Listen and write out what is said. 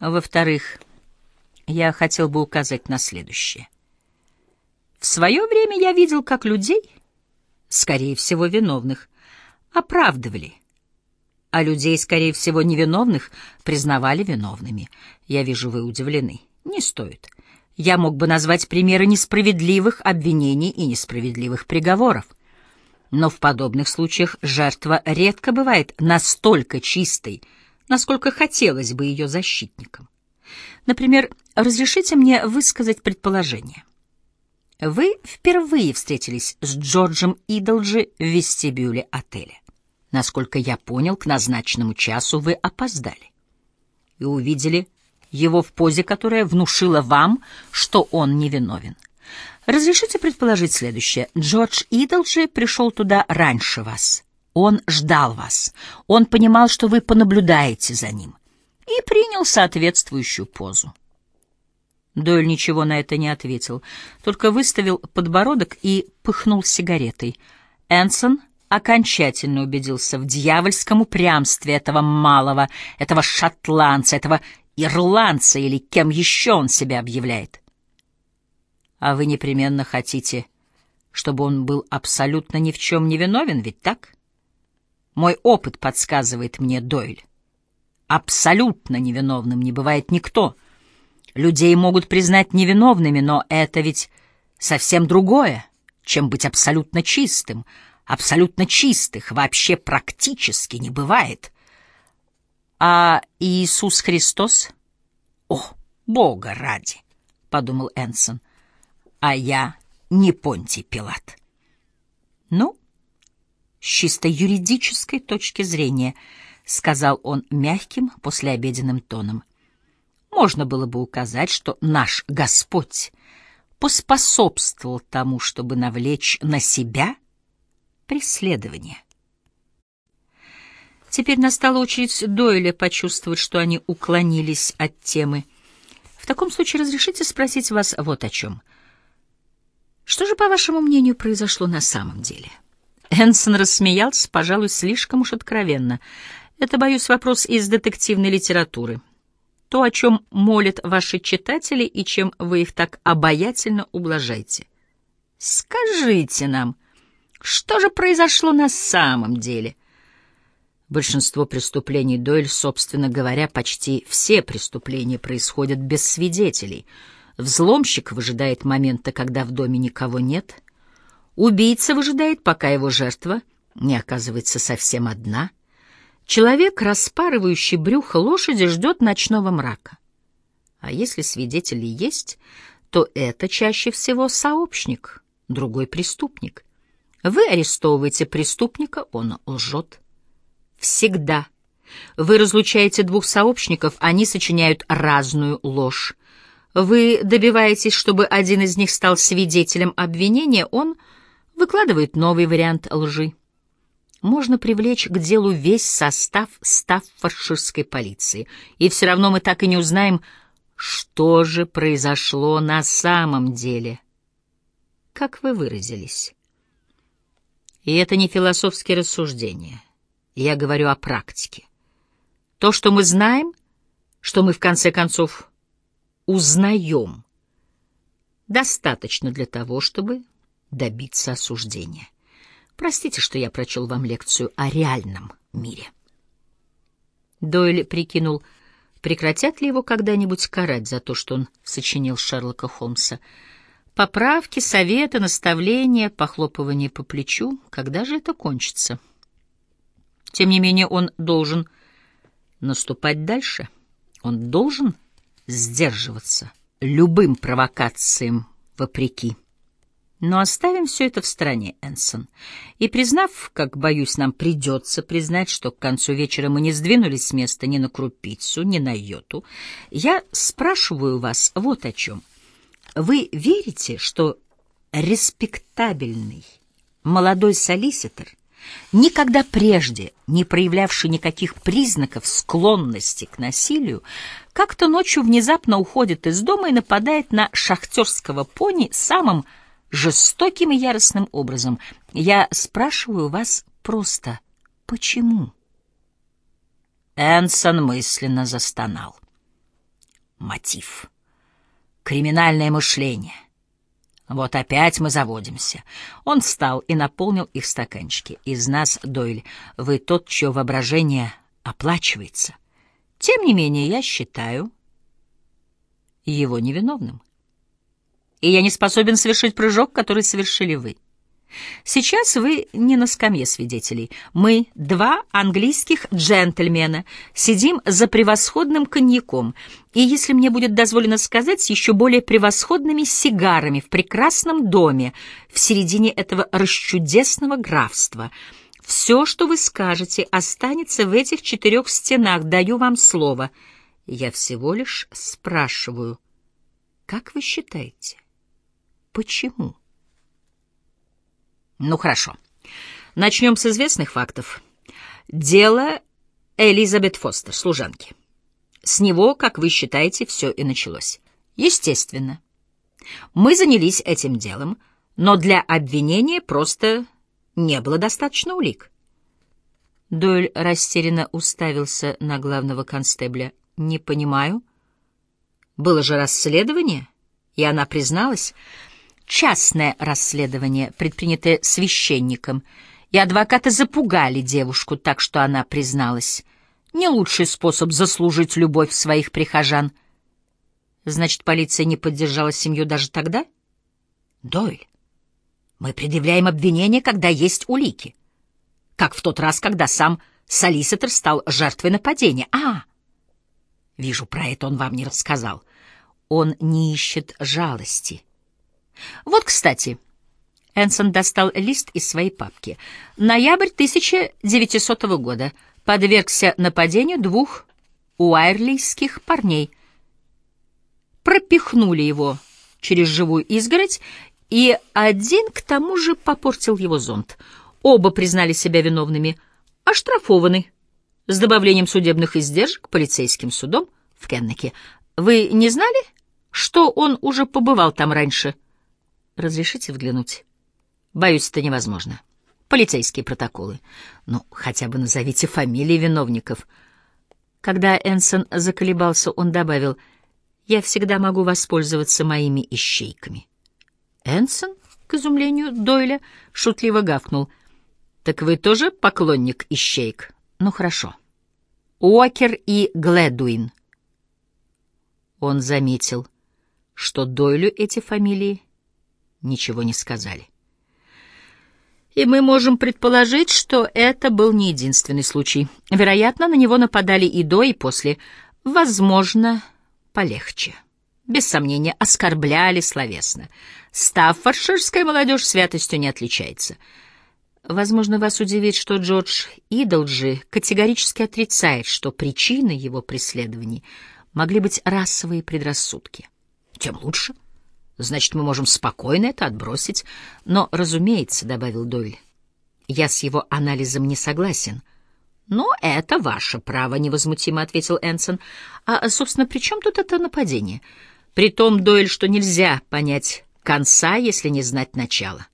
Во-вторых, я хотел бы указать на следующее. В свое время я видел, как людей, скорее всего, виновных, оправдывали, а людей, скорее всего, невиновных, признавали виновными. Я вижу, вы удивлены. Не стоит. Я мог бы назвать примеры несправедливых обвинений и несправедливых приговоров. Но в подобных случаях жертва редко бывает настолько чистой, насколько хотелось бы ее защитникам. Например, разрешите мне высказать предположение. Вы впервые встретились с Джорджем Идолджи в вестибюле отеля. Насколько я понял, к назначенному часу вы опоздали и увидели его в позе, которая внушила вам, что он невиновен. Разрешите предположить следующее. Джордж Идолджи пришел туда раньше вас. Он ждал вас. Он понимал, что вы понаблюдаете за ним. И принял соответствующую позу. Дойль ничего на это не ответил, только выставил подбородок и пыхнул сигаретой. Энсон окончательно убедился в дьявольском упрямстве этого малого, этого шотландца, этого ирландца или кем еще он себя объявляет. А вы непременно хотите, чтобы он был абсолютно ни в чем не виновен, ведь так? Мой опыт подсказывает мне, Дойль. Абсолютно невиновным не бывает никто. Людей могут признать невиновными, но это ведь совсем другое, чем быть абсолютно чистым. Абсолютно чистых вообще практически не бывает. А Иисус Христос? О, Бога ради, — подумал Энсон а я не Понтий Пилат. Ну, чисто юридической точки зрения, сказал он мягким послеобеденным тоном, можно было бы указать, что наш Господь поспособствовал тому, чтобы навлечь на себя преследование. Теперь настала очередь Дойля почувствовать, что они уклонились от темы. В таком случае разрешите спросить вас вот о чем — что же, по вашему мнению, произошло на самом деле? Энсон рассмеялся, пожалуй, слишком уж откровенно. Это, боюсь, вопрос из детективной литературы. То, о чем молят ваши читатели и чем вы их так обаятельно ублажаете. Скажите нам, что же произошло на самом деле? Большинство преступлений Дойль, собственно говоря, почти все преступления происходят без свидетелей — Взломщик выжидает момента, когда в доме никого нет. Убийца выжидает, пока его жертва не оказывается совсем одна. Человек, распарывающий брюхо лошади, ждет ночного мрака. А если свидетели есть, то это чаще всего сообщник, другой преступник. Вы арестовываете преступника, он лжет. Всегда. Вы разлучаете двух сообщников, они сочиняют разную ложь. Вы добиваетесь, чтобы один из них стал свидетелем обвинения, он выкладывает новый вариант лжи. Можно привлечь к делу весь состав стаффордширской полиции, и все равно мы так и не узнаем, что же произошло на самом деле. Как вы выразились? И это не философские рассуждения. Я говорю о практике. То, что мы знаем, что мы в конце концов узнаем, достаточно для того, чтобы добиться осуждения. Простите, что я прочел вам лекцию о реальном мире. Дойль прикинул, прекратят ли его когда-нибудь карать за то, что он сочинил Шерлока Холмса. Поправки, советы, наставления, похлопывание по плечу. Когда же это кончится? Тем не менее, он должен наступать дальше. Он должен сдерживаться любым провокациям вопреки. Но оставим все это в стороне, Энсон. И признав, как, боюсь, нам придется признать, что к концу вечера мы не сдвинулись с места ни на крупицу, ни на йоту, я спрашиваю вас вот о чем. Вы верите, что респектабельный молодой солиситор — никогда прежде не проявлявший никаких признаков склонности к насилию, как-то ночью внезапно уходит из дома и нападает на шахтерского пони самым жестоким и яростным образом. Я спрашиваю вас просто, почему? Энсон мысленно застонал. мотив. Криминальное мышление. Вот опять мы заводимся. Он встал и наполнил их стаканчики. Из нас, Дойль, вы тот, чье воображение оплачивается. Тем не менее, я считаю его невиновным. И я не способен совершить прыжок, который совершили вы. Сейчас вы не на скамье свидетелей. Мы, два английских джентльмена, сидим за превосходным коньяком, и, если мне будет дозволено сказать, еще более превосходными сигарами в прекрасном доме в середине этого расчудесного графства. Все, что вы скажете, останется в этих четырех стенах, даю вам слово. Я всего лишь спрашиваю, как вы считаете, почему? Ну хорошо. Начнем с известных фактов. Дело Элизабет Фостер, служанки. С него, как вы считаете, все и началось. Естественно. Мы занялись этим делом, но для обвинения просто не было достаточно улик. Дойль растерянно уставился на главного констебля. «Не понимаю. Было же расследование, и она призналась...» частное расследование, предпринятое священником, и адвокаты запугали девушку так, что она призналась. Не лучший способ заслужить любовь своих прихожан. Значит, полиция не поддержала семью даже тогда? Дойль, мы предъявляем обвинение, когда есть улики. Как в тот раз, когда сам солиситор стал жертвой нападения. А, вижу, про это он вам не рассказал. Он не ищет жалости. Вот, кстати, Энсон достал лист из своей папки. Ноябрь 1900 года. Подвергся нападению двух уайрлийских парней. Пропихнули его через живую изгородь, и один к тому же попортил его зонт. Оба признали себя виновными, оштрафованы с добавлением судебных издержек полицейским судом в Кеннеке. Вы не знали, что он уже побывал там раньше? — Разрешите взглянуть? Боюсь, это невозможно. Полицейские протоколы. Ну, хотя бы назовите фамилии виновников. Когда Энсон заколебался, он добавил, «Я всегда могу воспользоваться моими ищейками». Энсон, к изумлению Дойля, шутливо гавкнул. «Так вы тоже поклонник ищейк?» «Ну, хорошо». Уокер и Гледуин. Он заметил, что Дойлю эти фамилии ничего не сказали. И мы можем предположить, что это был не единственный случай. Вероятно, на него нападали и до, и после. Возможно, полегче. Без сомнения, оскорбляли словесно. Стаффордширская молодежь святостью не отличается. Возможно, вас удивит, что Джордж Идолджи категорически отрицает, что причиной его преследований могли быть расовые предрассудки. Тем лучше. — Значит, мы можем спокойно это отбросить. Но, разумеется, — добавил Дойль, — я с его анализом не согласен. «Но это ваше право», — невозмутимо ответил Энсон. «А, собственно, при чем тут это нападение? При том, Дойль, что нельзя понять конца, если не знать начала».